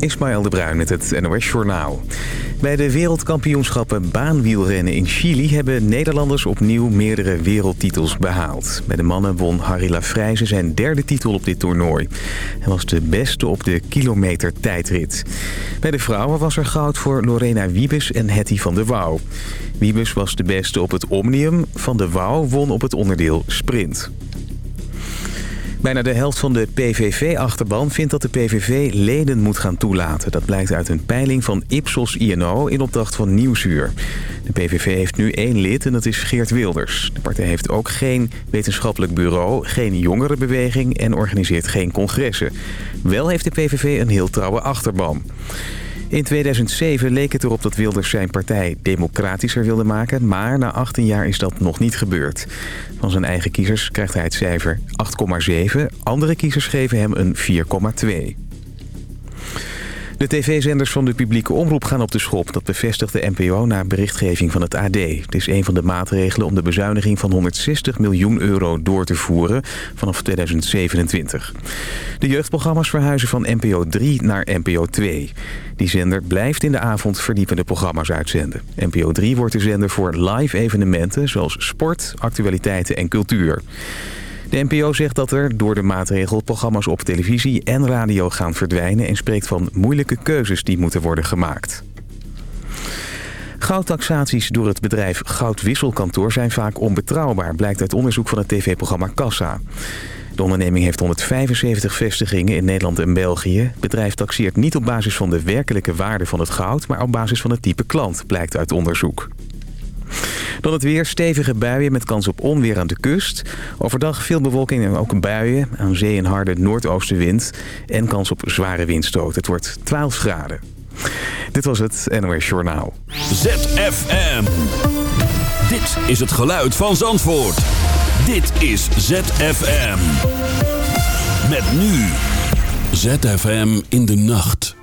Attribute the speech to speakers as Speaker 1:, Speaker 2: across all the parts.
Speaker 1: Ismaël de Bruin met het NOS Journaal. Bij de wereldkampioenschappen baanwielrennen in Chili... hebben Nederlanders opnieuw meerdere wereldtitels behaald. Bij de mannen won Harry Lafrijze zijn derde titel op dit toernooi. Hij was de beste op de kilometer tijdrit. Bij de vrouwen was er goud voor Lorena Wiebes en Hetty van der Wouw. Wiebes was de beste op het Omnium. Van der Wouw won op het onderdeel Sprint. Bijna de helft van de PVV-achterban vindt dat de PVV leden moet gaan toelaten. Dat blijkt uit een peiling van Ipsos INO in opdracht van Nieuwsuur. De PVV heeft nu één lid en dat is Geert Wilders. De partij heeft ook geen wetenschappelijk bureau, geen jongerenbeweging en organiseert geen congressen. Wel heeft de PVV een heel trouwe achterban. In 2007 leek het erop dat Wilders zijn partij democratischer wilde maken... maar na 18 jaar is dat nog niet gebeurd. Van zijn eigen kiezers krijgt hij het cijfer 8,7. Andere kiezers geven hem een 4,2. De tv-zenders van de publieke omroep gaan op de schop. Dat bevestigt de NPO na berichtgeving van het AD. Het is een van de maatregelen om de bezuiniging van 160 miljoen euro door te voeren vanaf 2027. De jeugdprogramma's verhuizen van NPO 3 naar NPO 2. Die zender blijft in de avond verdiepende programma's uitzenden. NPO 3 wordt de zender voor live evenementen zoals sport, actualiteiten en cultuur. De NPO zegt dat er door de maatregel programma's op televisie en radio gaan verdwijnen... en spreekt van moeilijke keuzes die moeten worden gemaakt. Goudtaxaties door het bedrijf Goudwisselkantoor zijn vaak onbetrouwbaar... blijkt uit onderzoek van het tv-programma Kassa. De onderneming heeft 175 vestigingen in Nederland en België. Het bedrijf taxeert niet op basis van de werkelijke waarde van het goud... maar op basis van het type klant, blijkt uit onderzoek. Dan het weer. Stevige buien met kans op onweer aan de kust. Overdag veel bewolking en ook buien. Aan zee een harde noordoostenwind. En kans op zware windstoot. Het wordt 12 graden. Dit was het NOS Journaal.
Speaker 2: ZFM. Dit is het geluid van Zandvoort. Dit is ZFM. Met nu. ZFM in de nacht.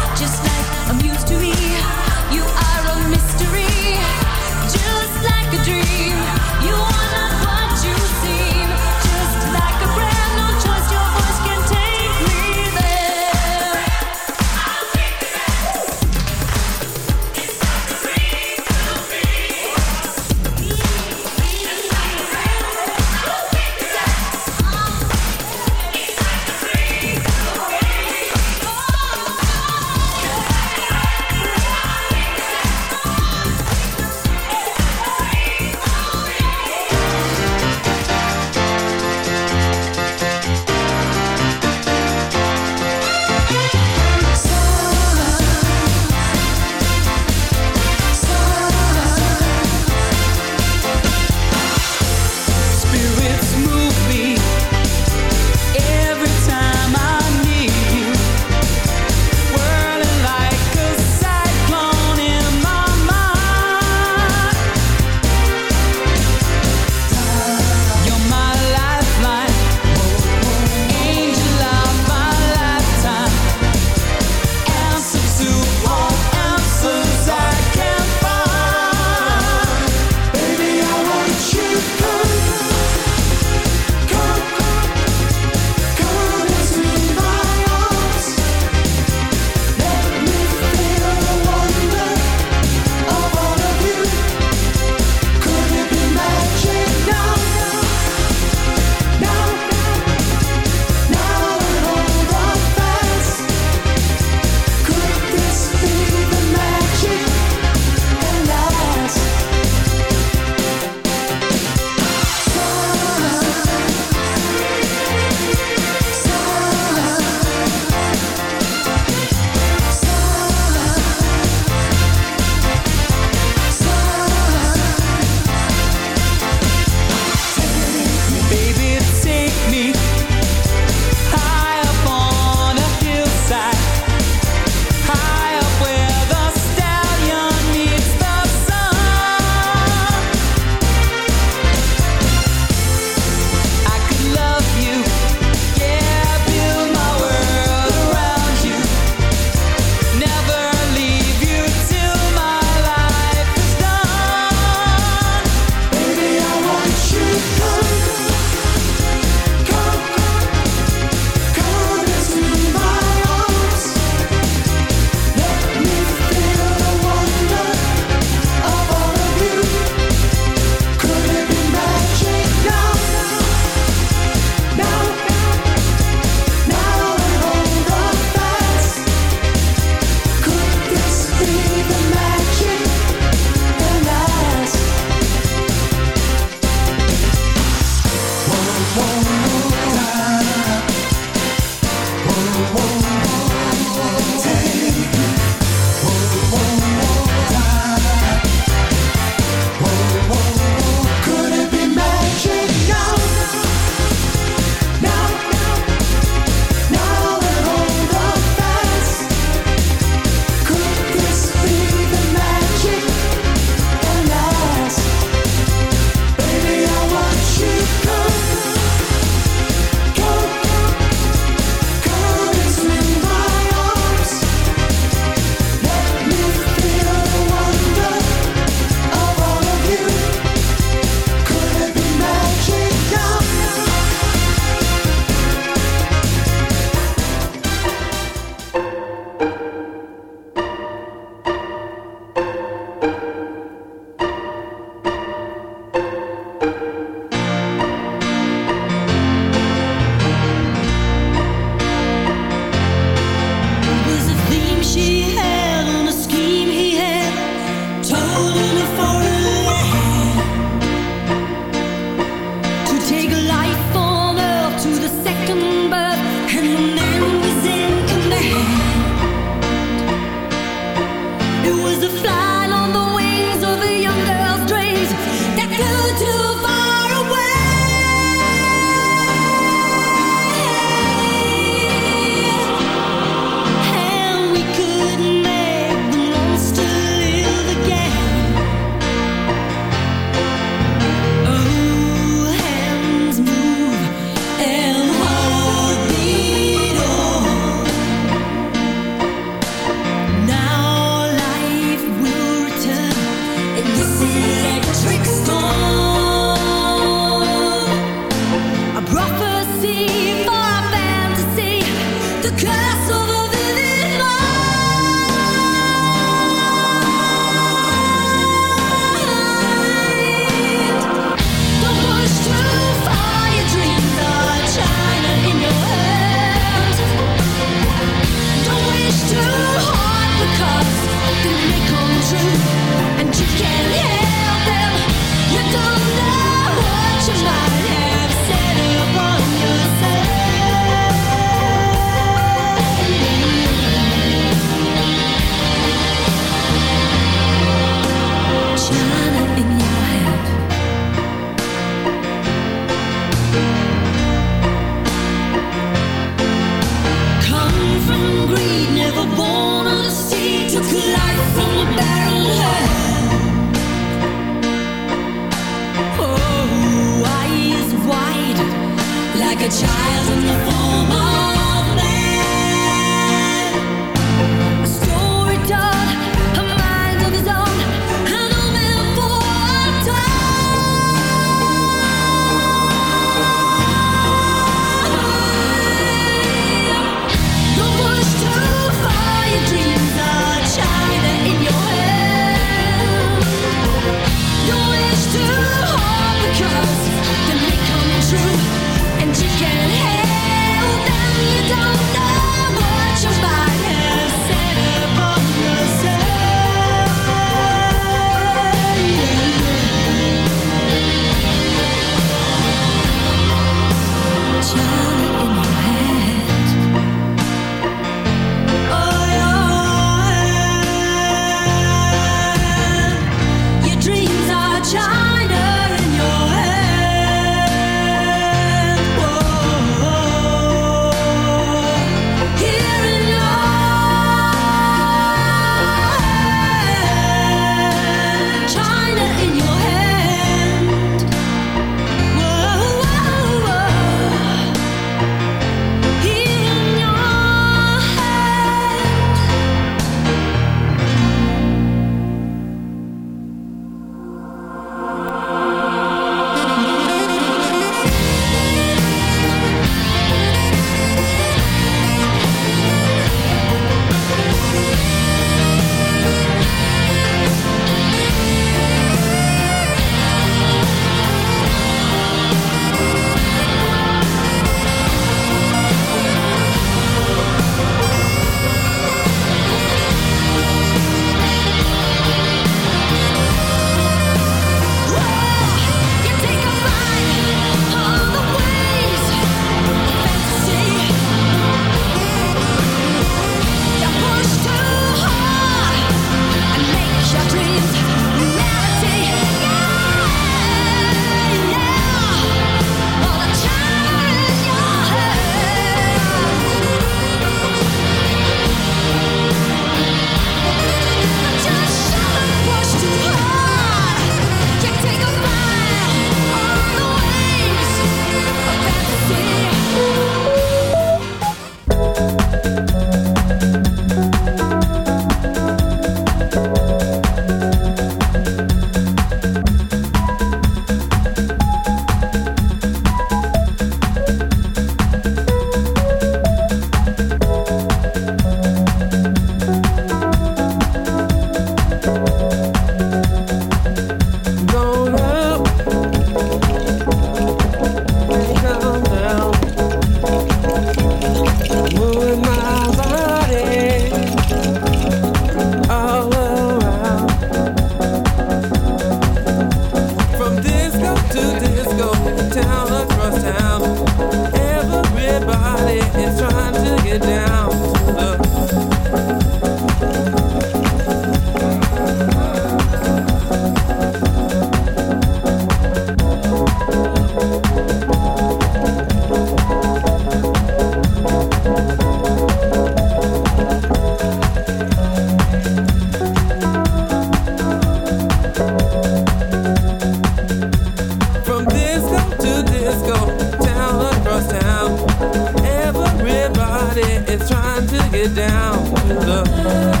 Speaker 3: Everybody is trying to get down. The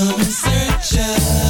Speaker 4: come and search us.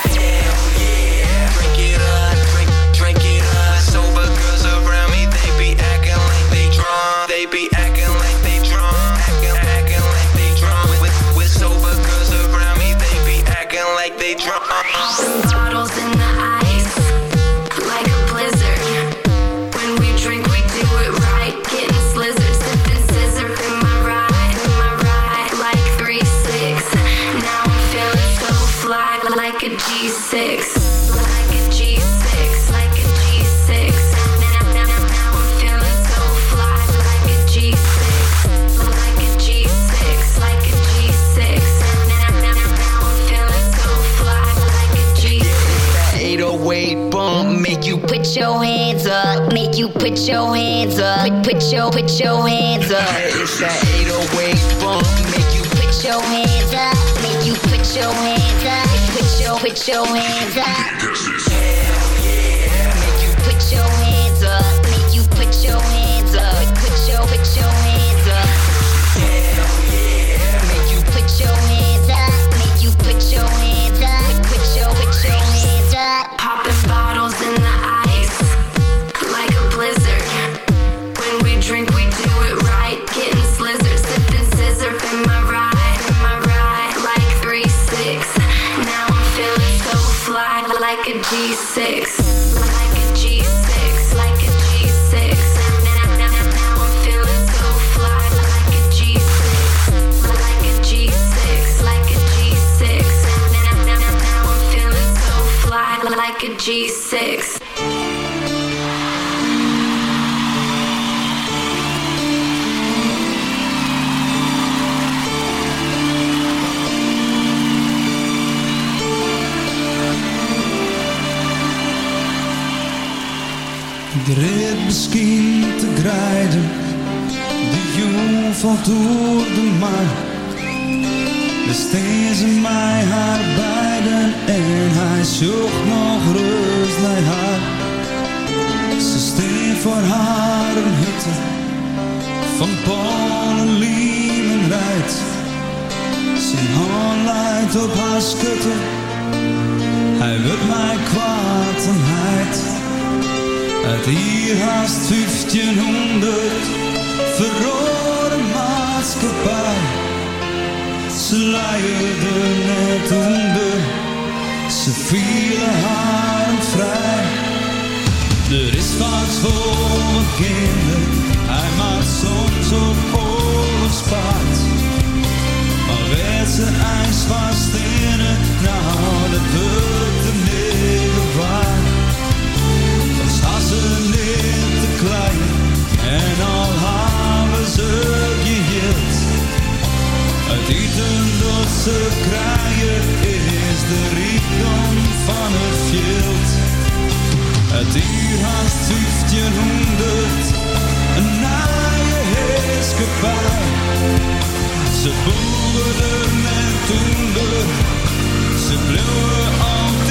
Speaker 5: antwoordde maar. Besteed ze mij haar beiden en hij zocht nog rust naar haar. Ze steen voor haar een hutte van Polen, lieven rijdt. Zijn hand leidt op haar schutte, hij wil mij kwaad en heid. Uit hier haast 1500 verrooid maatschappij. Ze luierde net onder, ze vielen haar vrij. Er is wat voor mijn kinderen, hij maakt soms ook oorlogspaard. Maar werd ze ijs vast in het, nou dat wordt de middel waard. Dan ze niet te klein en al Niet een losse kraaien is de rijkdom van het veld. Het uur haast 1500, een naaie heerskepaar. Ze boeren met toender, ze bleven
Speaker 4: altijd.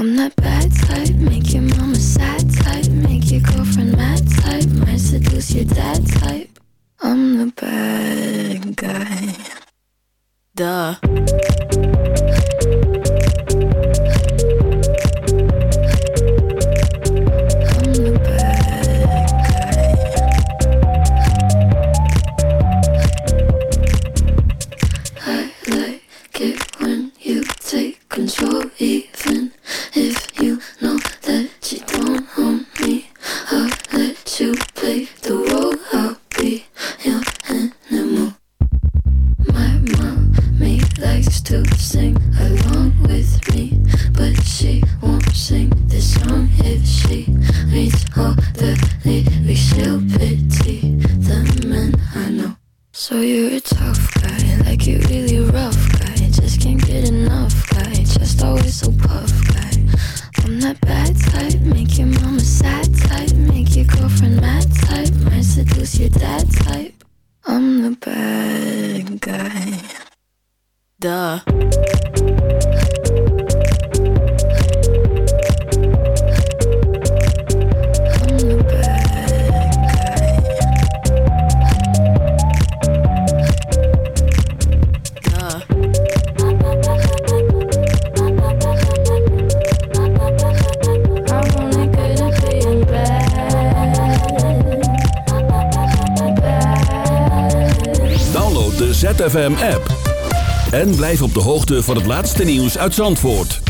Speaker 4: I'm that bad type, make your mama
Speaker 6: van het laatste nieuws uit Zandvoort.